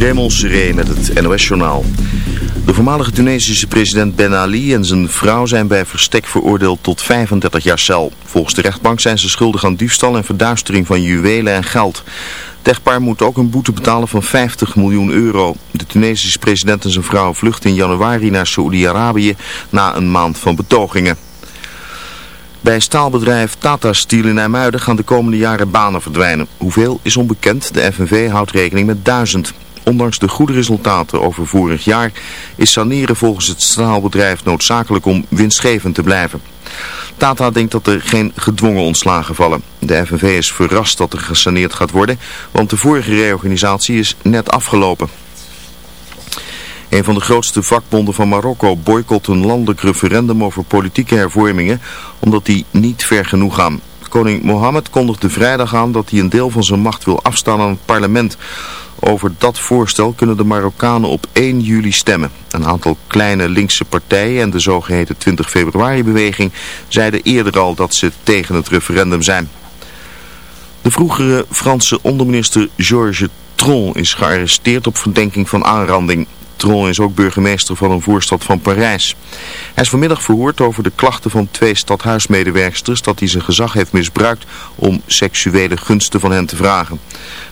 Raymond Seré met het NOS-journaal. De voormalige Tunesische president Ben Ali en zijn vrouw zijn bij verstek veroordeeld tot 35 jaar cel. Volgens de rechtbank zijn ze schuldig aan diefstal en verduistering van juwelen en geld. Het echtpaar moet ook een boete betalen van 50 miljoen euro. De Tunesische president en zijn vrouw vluchten in januari naar Saoedi-Arabië na een maand van betogingen. Bij staalbedrijf Tata Steel in IJmuiden gaan de komende jaren banen verdwijnen. Hoeveel is onbekend, de FNV houdt rekening met duizend. Ondanks de goede resultaten over vorig jaar is saneren volgens het staalbedrijf noodzakelijk om winstgevend te blijven. Tata denkt dat er geen gedwongen ontslagen vallen. De FNV is verrast dat er gesaneerd gaat worden, want de vorige reorganisatie is net afgelopen. Een van de grootste vakbonden van Marokko boycott een landelijk referendum over politieke hervormingen, omdat die niet ver genoeg gaan. Koning Mohammed kondigde vrijdag aan dat hij een deel van zijn macht wil afstaan aan het parlement. Over dat voorstel kunnen de Marokkanen op 1 juli stemmen. Een aantal kleine linkse partijen en de zogeheten 20 februari beweging zeiden eerder al dat ze tegen het referendum zijn. De vroegere Franse onderminister Georges Tron is gearresteerd op verdenking van aanranding. Tron is ook burgemeester van een voorstad van Parijs. Hij is vanmiddag verhoord over de klachten van twee stadhuismedewerksters dat hij zijn gezag heeft misbruikt om seksuele gunsten van hen te vragen.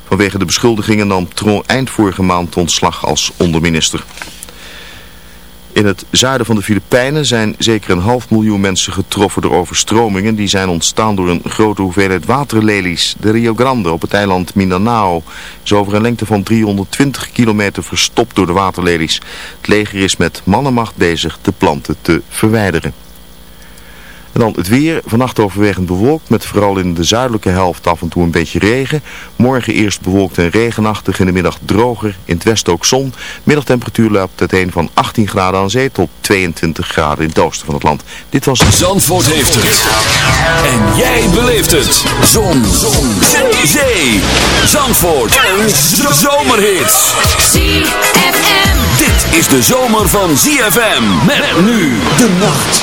Vanwege de beschuldigingen nam Tron eind vorige maand ontslag als onderminister. In het zuiden van de Filipijnen zijn zeker een half miljoen mensen getroffen door overstromingen. Die zijn ontstaan door een grote hoeveelheid waterlelies. De Rio Grande op het eiland Mindanao is over een lengte van 320 kilometer verstopt door de waterlelies. Het leger is met mannenmacht bezig de planten te verwijderen. En dan het weer. Vannacht overwegend bewolkt met vooral in de zuidelijke helft af en toe een beetje regen. Morgen eerst bewolkt en regenachtig. In de middag droger. In het westen ook zon. Middagtemperatuur loopt uiteen van 18 graden aan zee tot 22 graden in het oosten van het land. Dit was... Zandvoort heeft het. En jij beleeft het. Zon. zon. Zee. Zandvoort. En zomerhits. ZFM. Dit is de zomer van ZFM. Met nu de nacht.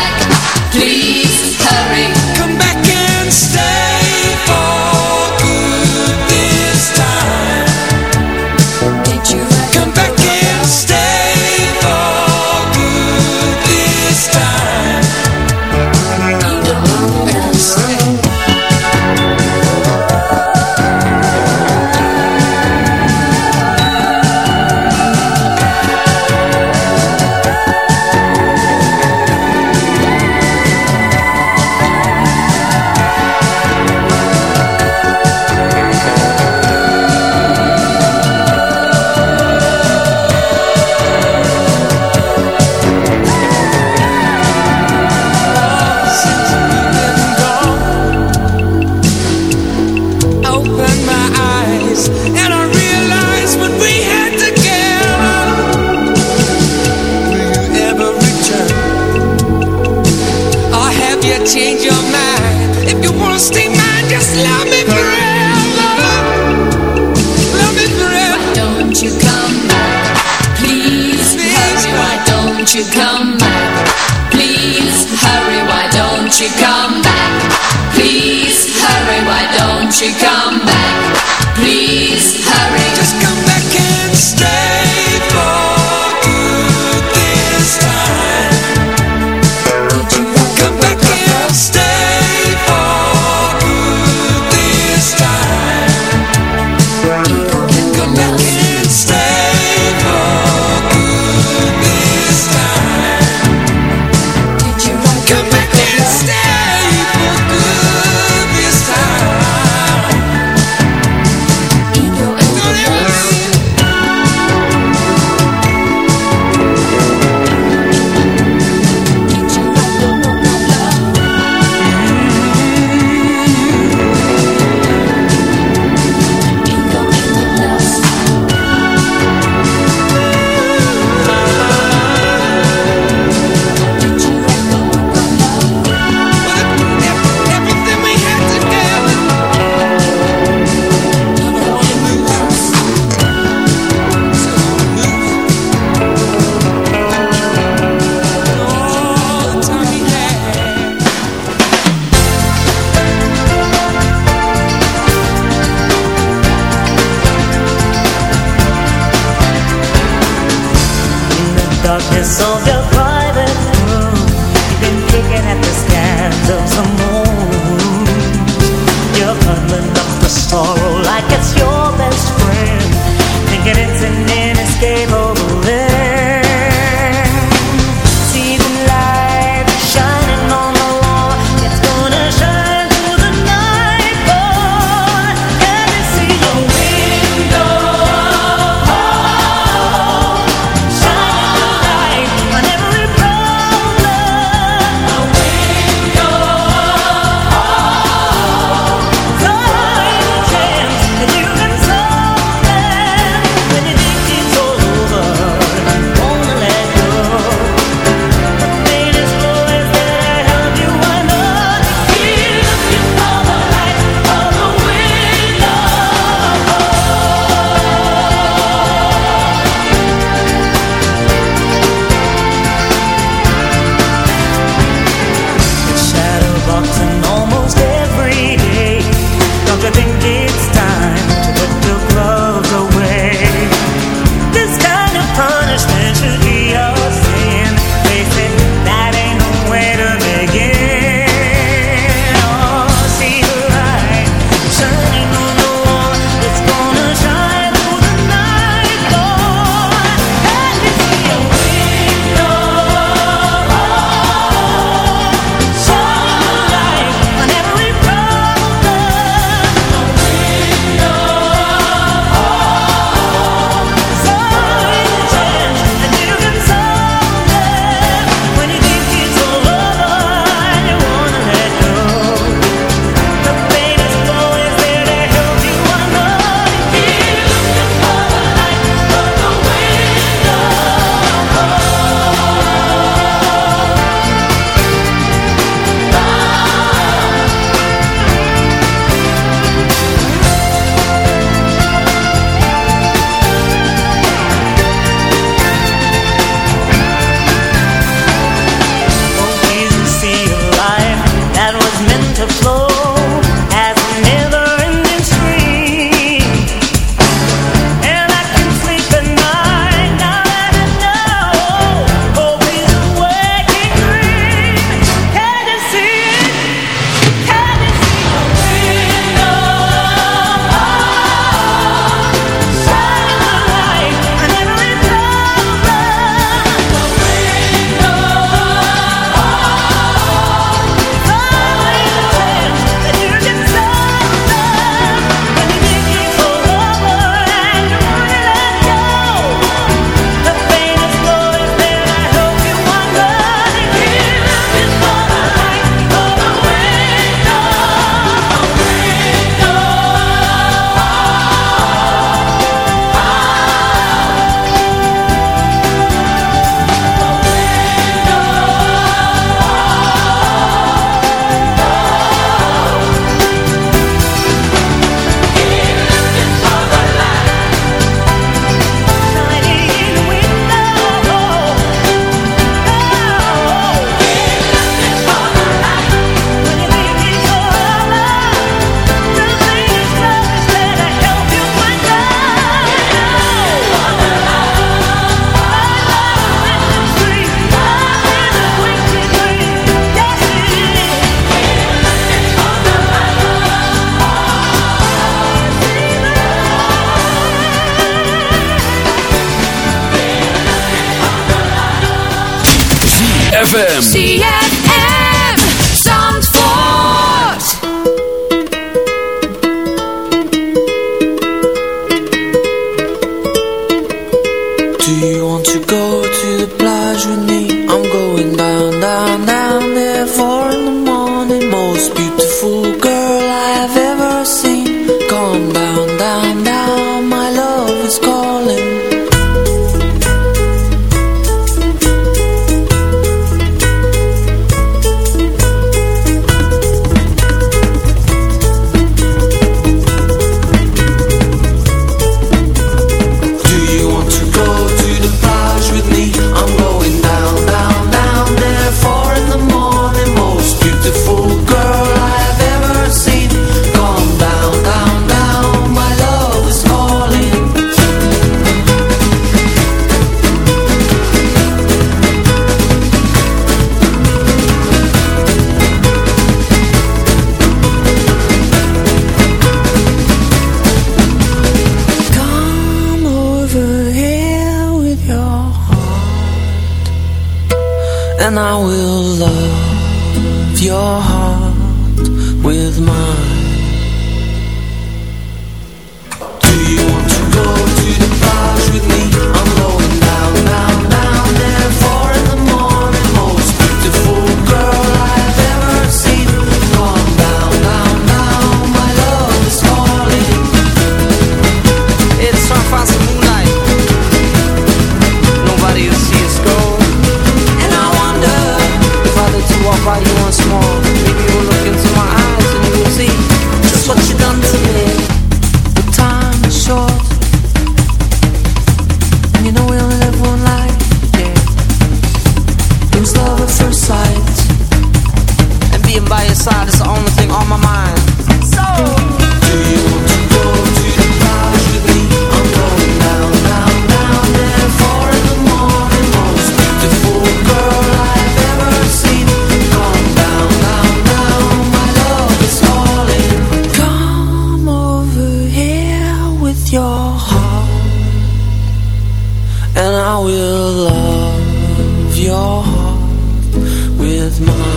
Will love your heart with mine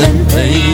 and pain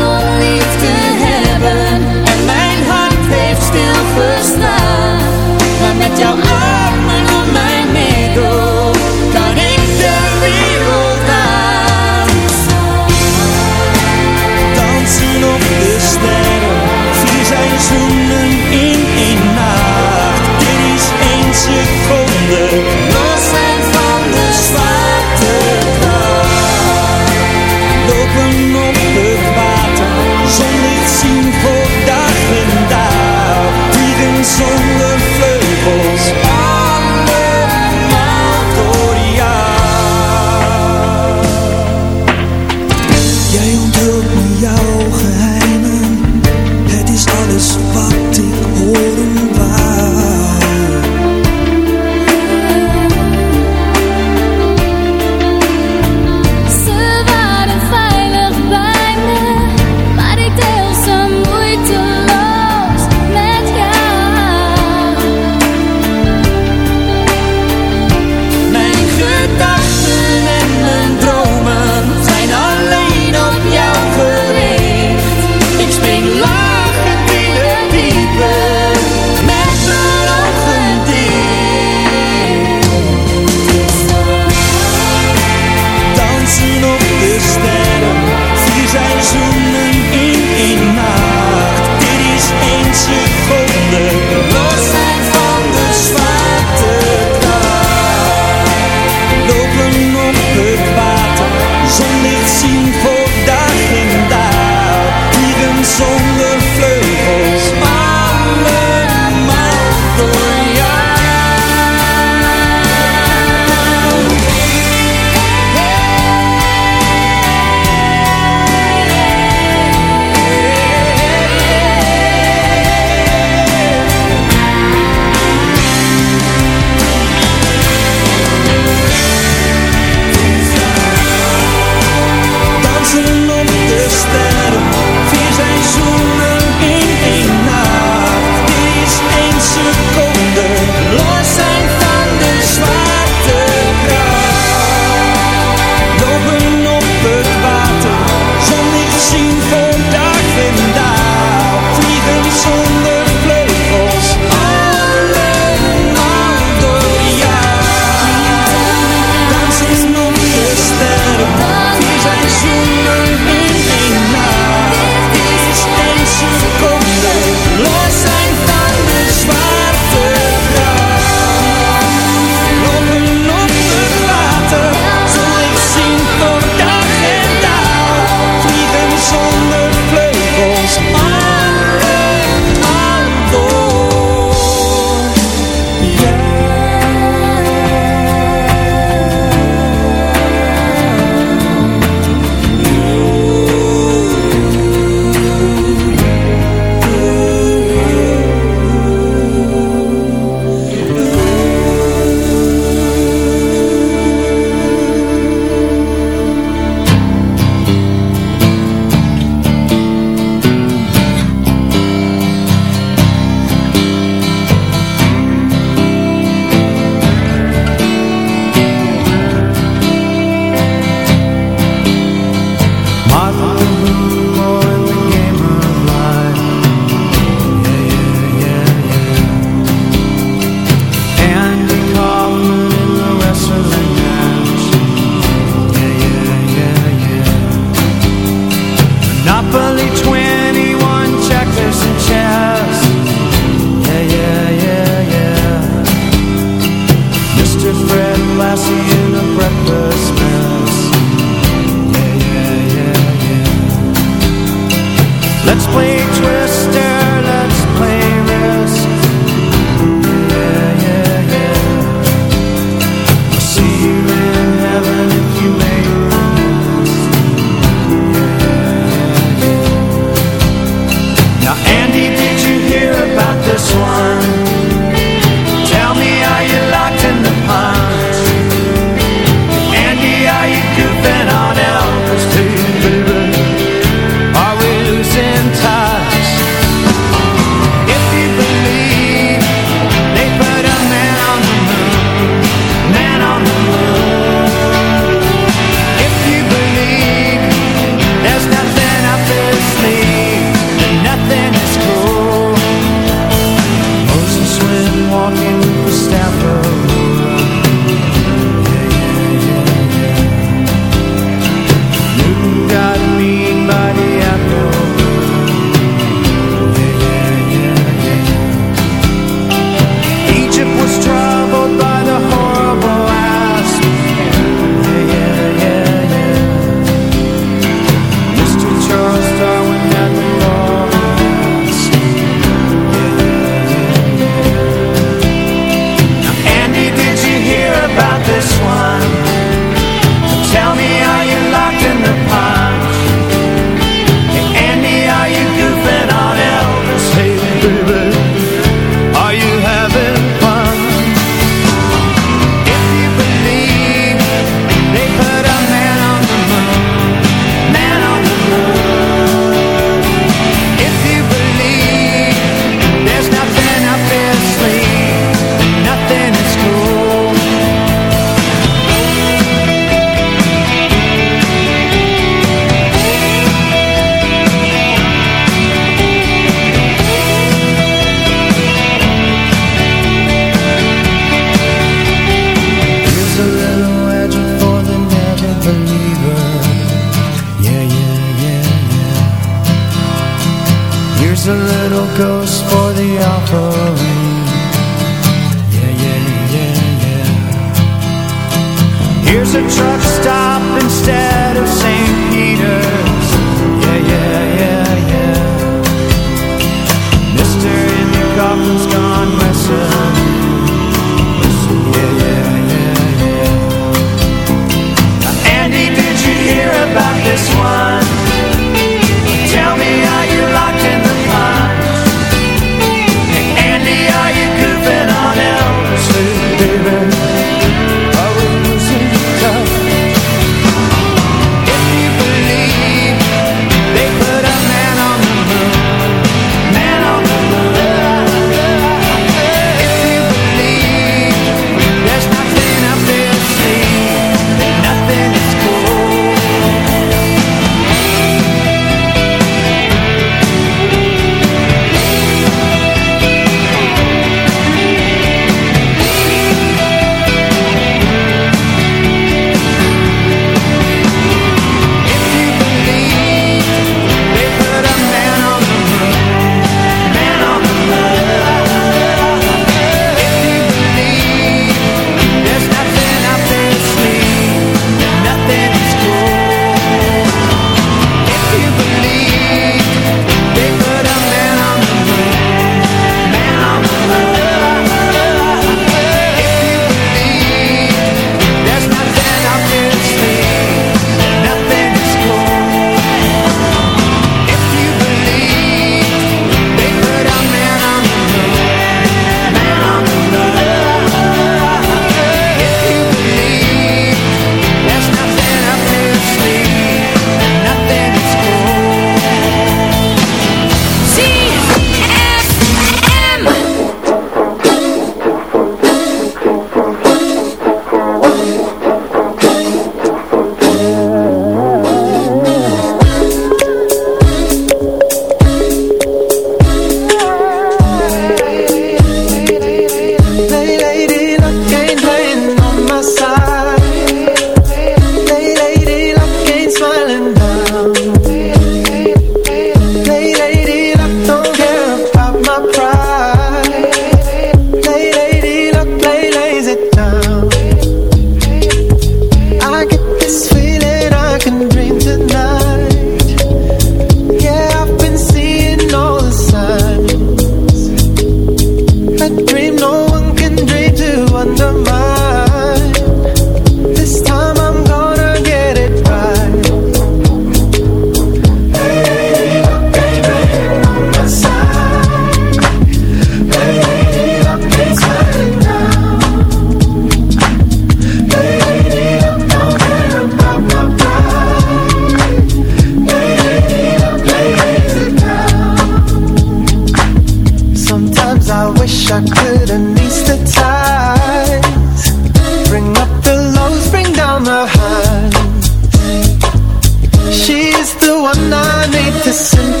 this simple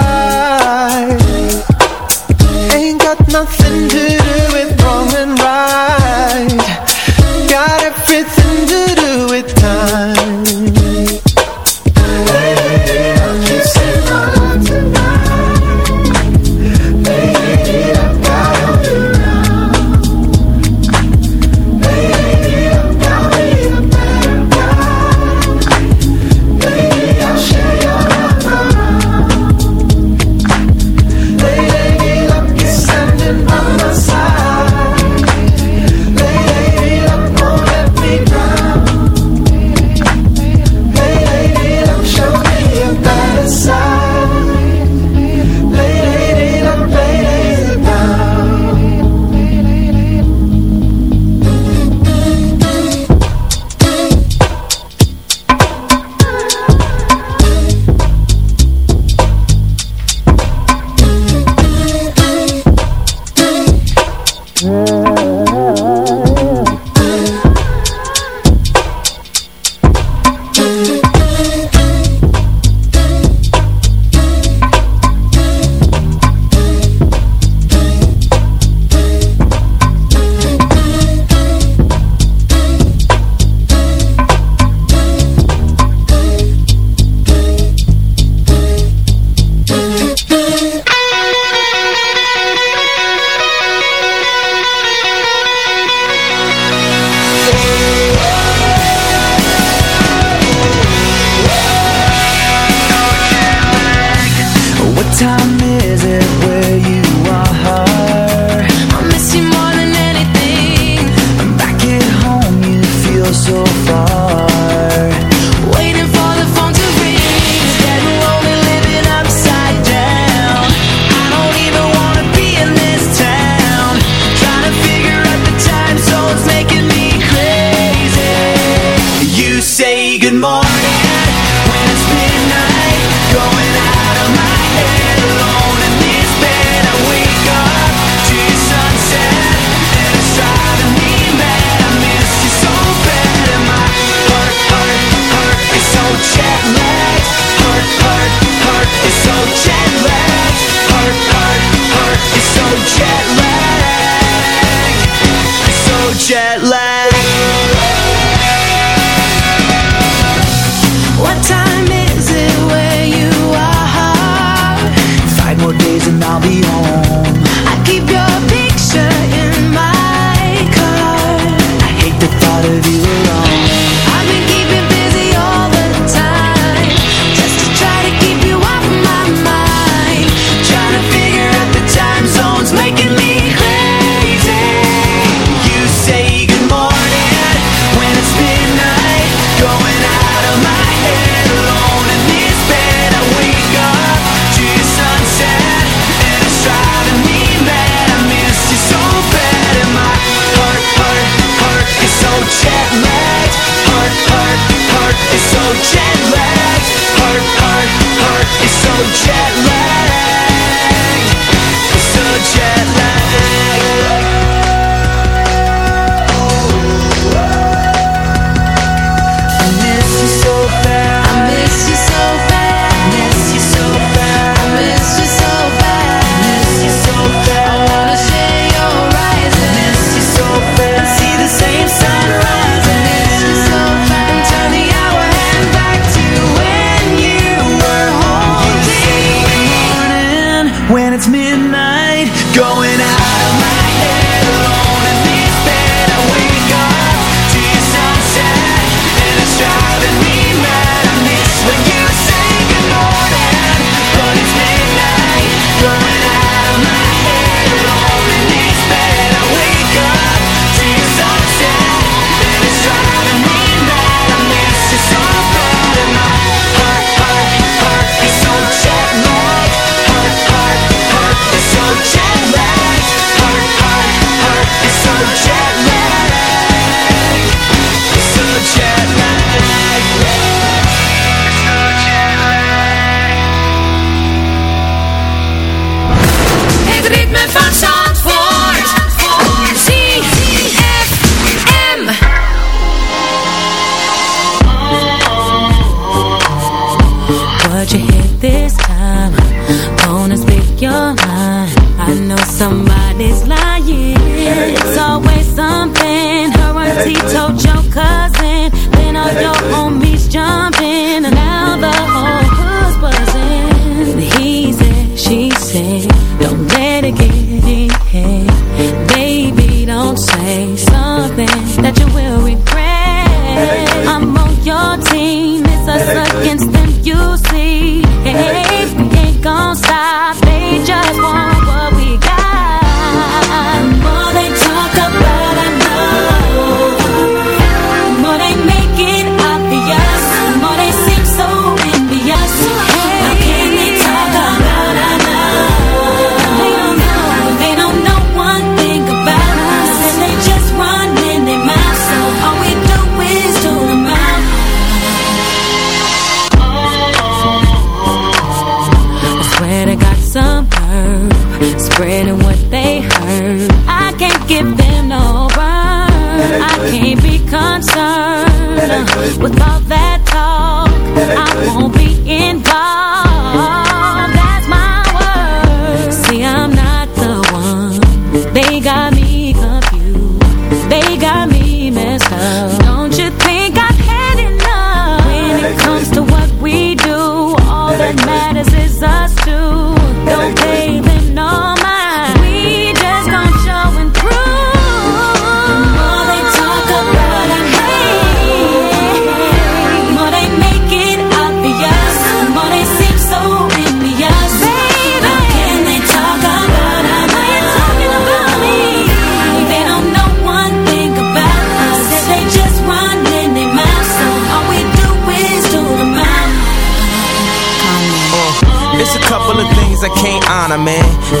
Man.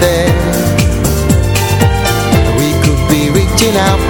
there. We could be reaching out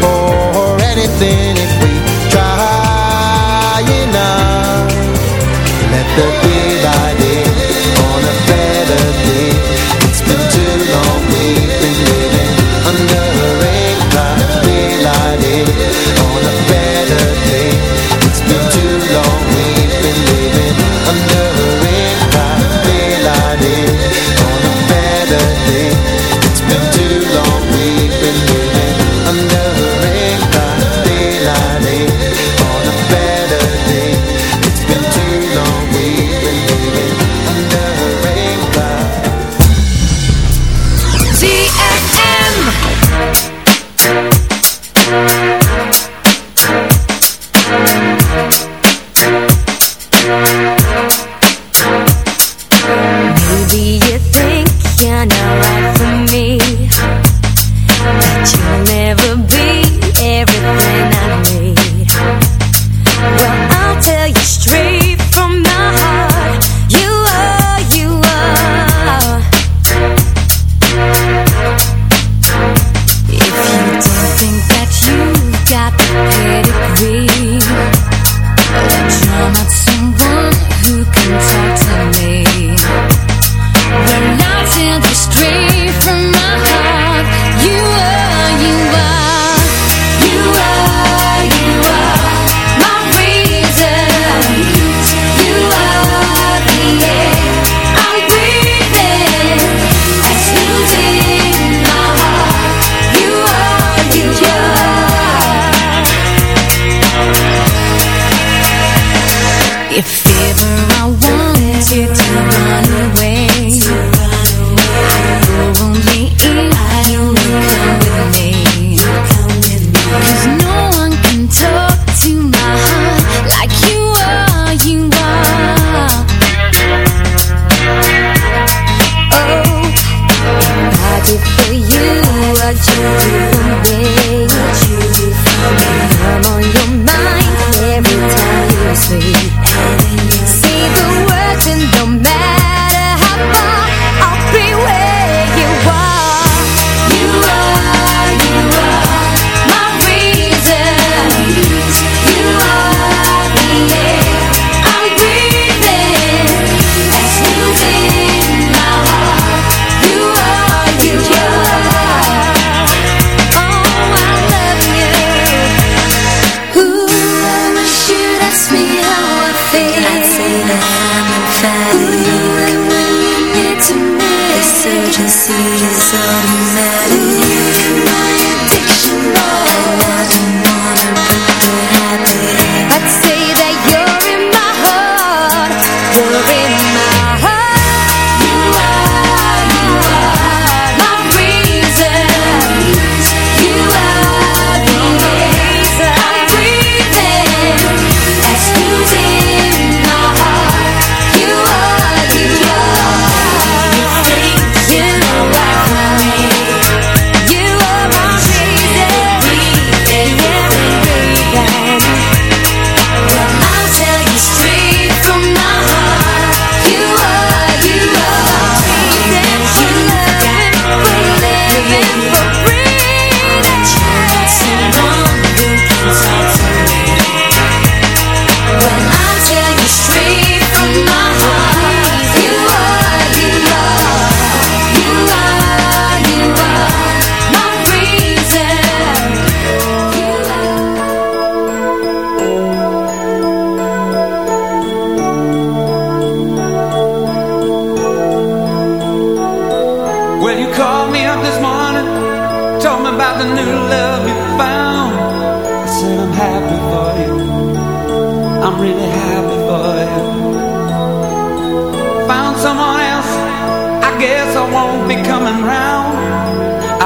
guess I won't be coming round.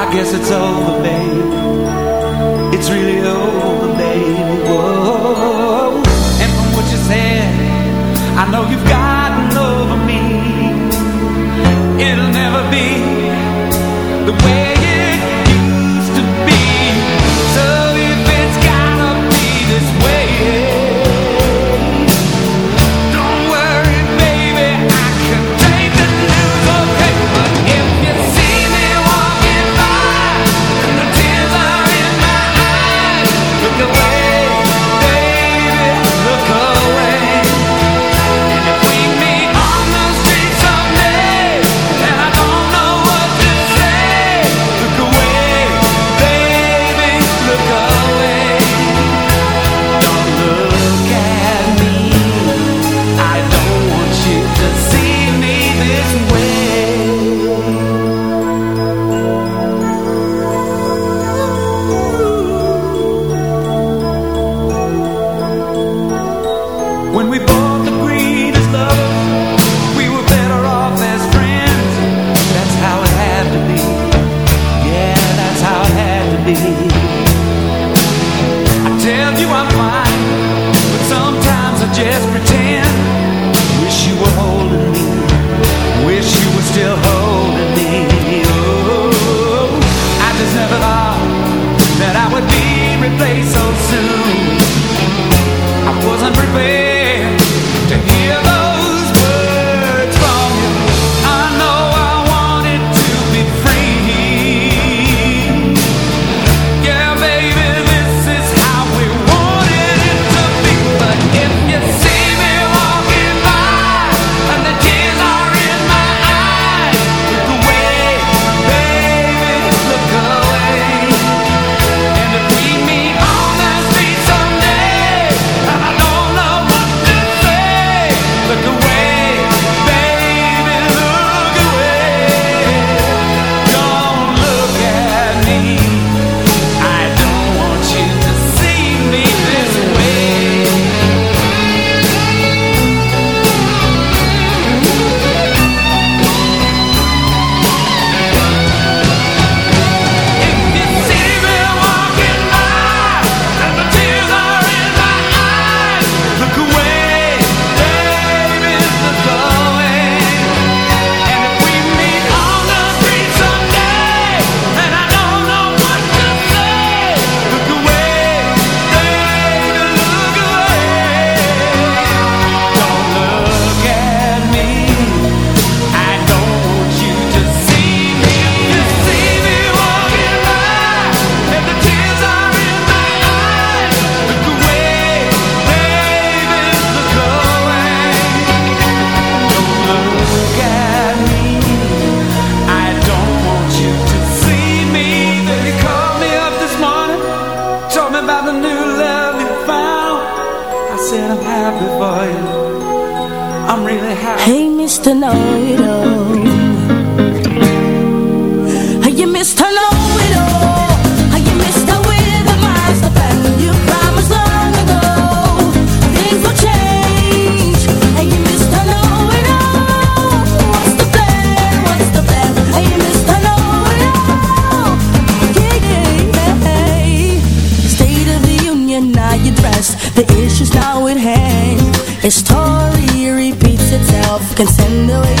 I guess it's over, babe. It's really over, babe Whoa. And from what you said I know you've gotten over me. It'll never be the way can send away